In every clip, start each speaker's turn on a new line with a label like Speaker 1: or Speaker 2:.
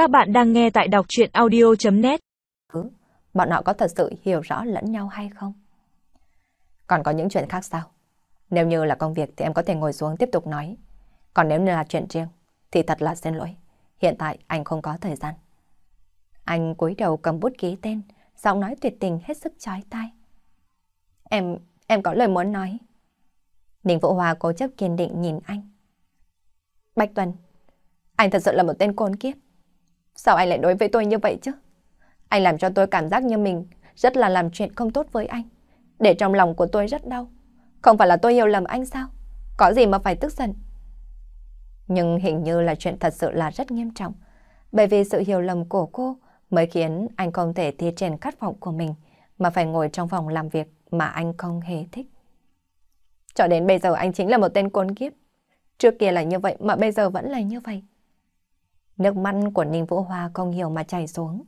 Speaker 1: Các bạn đang nghe tại đọc chuyện audio.net ừ,
Speaker 2: Bọn họ có thật sự hiểu rõ lẫn nhau hay không? Còn có những chuyện khác sao? Nếu như là công việc thì em có thể ngồi xuống tiếp tục nói. Còn nếu như là chuyện riêng thì thật là xin lỗi. Hiện tại anh không có thời gian. Anh cúi đầu cầm bút ký tên, giọng nói tuyệt tình hết sức chói tai. Em, em có lời muốn nói. Ninh Vũ Hòa cố chấp kiên định nhìn anh. Bạch Tuần, anh thật sự là một tên côn kiếp. Sao anh lại đối với tôi như vậy chứ? Anh làm cho tôi cảm giác như mình rất là làm chuyện không tốt với anh. Để trong lòng của tôi rất đau. Không phải là tôi hiểu lầm anh sao? Có gì mà phải tức giận? Nhưng hình như là chuyện thật sự là rất nghiêm trọng. Bởi vì sự hiểu lầm của cô mới khiến anh không thể thi triển khát vọng của mình, mà phải ngồi trong phòng làm việc mà anh không hề thích. Cho đến bây giờ anh chính là một tên côn kiếp. Trước kia là như vậy mà bây giờ vẫn là như vậy. Nước mắt của Ninh Vũ Hoa không hiểu mà chảy xuống.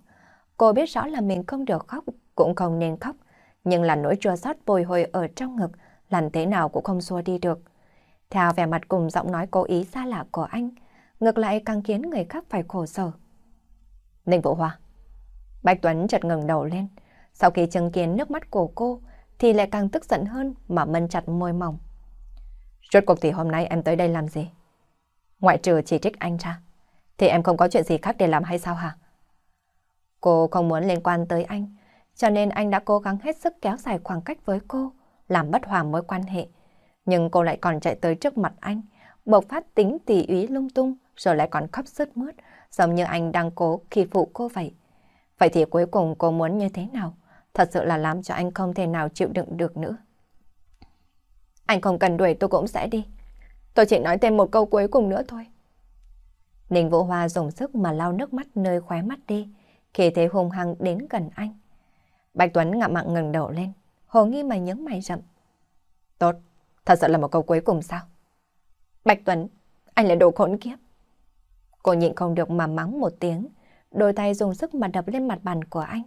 Speaker 2: Cô biết rõ là mình không được khóc, cũng không nên khóc. Nhưng là nỗi chua xót bồi hồi ở trong ngực, làm thế nào cũng không xua đi được. Theo vẻ mặt cùng giọng nói cố ý xa lạ của anh, ngược lại càng khiến người khác phải khổ sở. Ninh Vũ Hoa Bạch Tuấn chợt ngừng đầu lên. Sau khi chứng kiến nước mắt của cô, thì lại càng tức giận hơn mà mân chặt môi mỏng. Rốt cuộc thì hôm nay em tới đây làm gì? Ngoại trừ chỉ trích anh ra, thì em không có chuyện gì khác để làm hay sao hả? Cô không muốn liên quan tới anh, cho nên anh đã cố gắng hết sức kéo dài khoảng cách với cô, làm bất hòa mối quan hệ. Nhưng cô lại còn chạy tới trước mặt anh, bộc phát tính tỉ úy lung tung, rồi lại còn khóc sướt mướt, giống như anh đang cố khi phụ cô vậy. Vậy thì cuối cùng cô muốn như thế nào? Thật sự là làm cho anh không thể nào chịu đựng được nữa. Anh không cần đuổi tôi cũng sẽ đi. Tôi chỉ nói thêm một câu cuối cùng nữa thôi. Ninh Vũ Hoa dùng sức mà lau nước mắt nơi khóe mắt đi, khi thấy hung hăng đến gần anh. Bạch Tuấn ngậm mặn ngừng đầu lên, hồ nghi mà nhướng mày rậm. Tốt, thật sự là một câu cuối cùng sao? Bạch Tuấn, anh là đồ khốn kiếp. Cô nhịn không được mà mắng một tiếng, đôi tay dùng sức mà đập lên mặt bàn của anh.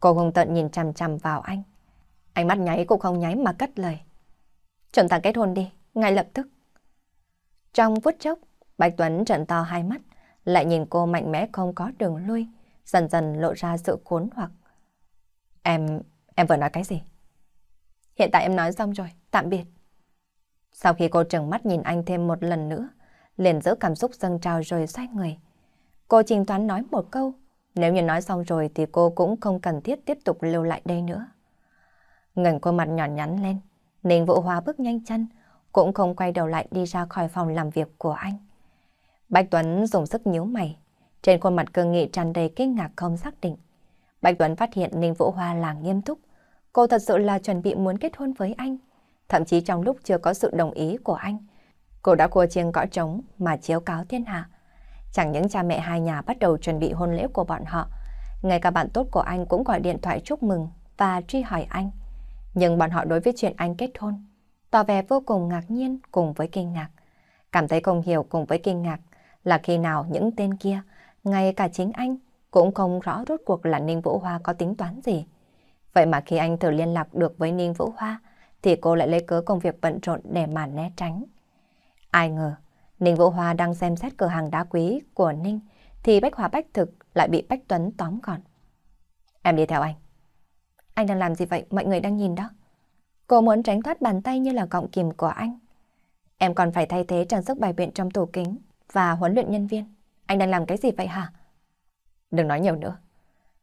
Speaker 2: Cô hùng tận nhìn chằm chằm vào anh. Ánh mắt nháy cũng không nháy mà cất lời. Chúng ta kết hôn đi, ngay lập tức. Trong phút chốc, Bạch Tuấn trận to hai mắt, lại nhìn cô mạnh mẽ không có đường lui, dần dần lộ ra sự khốn hoặc. Em, em vừa nói cái gì? Hiện tại em nói xong rồi, tạm biệt. Sau khi cô trừng mắt nhìn anh thêm một lần nữa, liền giữ cảm xúc dâng trào rồi xoay người. Cô trình toán nói một câu, nếu như nói xong rồi thì cô cũng không cần thiết tiếp tục lưu lại đây nữa. Ngẩng khuôn mặt nhỏ nhắn lên, Ninh Vũ Hoa bước nhanh chân, cũng không quay đầu lại đi ra khỏi phòng làm việc của anh. Bạch Tuấn dùng sức nhíu mày, trên khuôn mặt cương nghị tràn đầy kinh ngạc không xác định. Bạch Tuấn phát hiện Ninh Vũ Hoa là nghiêm túc, cô thật sự là chuẩn bị muốn kết hôn với anh. Thậm chí trong lúc chưa có sự đồng ý của anh, cô đã cua chiêng cõi trống mà chiếu cáo thiên hạ. Chẳng những cha mẹ hai nhà bắt đầu chuẩn bị hôn lễ của bọn họ, ngay cả bạn tốt của anh cũng gọi điện thoại chúc mừng và truy hỏi anh. Nhưng bọn họ đối với chuyện anh kết hôn, tỏ vẻ vô cùng ngạc nhiên cùng với kinh ngạc. Cảm thấy không hiểu cùng với kinh ngạc là khi nào những tên kia, ngay cả chính anh, cũng không rõ rốt cuộc là Ninh Vũ Hoa có tính toán gì. Vậy mà khi anh thử liên lạc được với Ninh Vũ Hoa, thì cô lại lấy cớ công việc bận rộn để mà né tránh. Ai ngờ, Ninh Vũ Hoa đang xem xét cửa hàng đá quý của Ninh, thì Bách Hòa Bách Thực lại bị Bách Tuấn tóm gọn. Em đi theo anh. Anh đang làm gì vậy? Mọi người đang nhìn đó. Cô muốn tránh thoát bàn tay như là gọng kìm của anh. Em còn phải thay thế trang sức bài biện trong tủ kính và huấn luyện nhân viên. Anh đang làm cái gì vậy hả? Đừng nói nhiều nữa.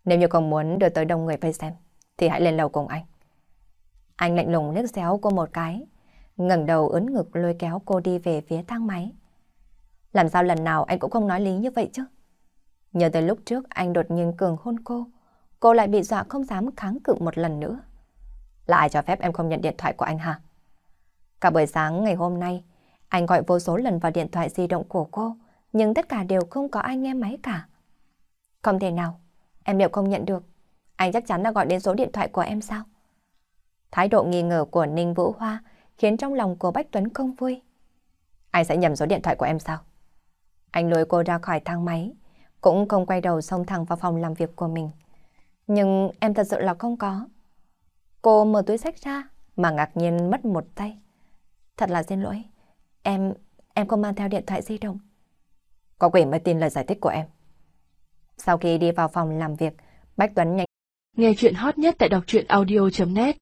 Speaker 2: Nếu như không muốn đưa tới đông người vây xem, thì hãy lên lầu cùng anh. Anh lạnh lùng liếc xéo cô một cái, ngẩng đầu ướn ngực lôi kéo cô đi về phía thang máy. Làm sao lần nào anh cũng không nói lý như vậy chứ? Nhớ tới lúc trước anh đột nhiên cường hôn cô, cô lại bị dọa không dám kháng cự một lần nữa. Là ai cho phép em không nhận điện thoại của anh hả? Cả buổi sáng ngày hôm nay, anh gọi vô số lần vào điện thoại di động của cô, nhưng tất cả đều không có ai nghe máy cả. Không thể nào, em đều không nhận được. Anh chắc chắn là gọi đến số điện thoại của em sao? Thái độ nghi ngờ của Ninh Vũ Hoa khiến trong lòng của Bách Tuấn không vui. Anh sẽ nhầm số điện thoại của em sao? Anh lôi cô ra khỏi thang máy, cũng không quay đầu xông thẳng vào phòng làm việc của mình. Nhưng em thật sự là không có. Cô mở túi sách ra mà ngạc nhiên mất một tay. Thật là xin lỗi. Em, em không mang theo điện thoại di động. Có quỷ mới tin lời giải thích của em. Sau khi đi vào phòng làm việc, Bách Tuấn nhanh
Speaker 1: Nghe chuyện hot nhất tại đọc truyện audio.net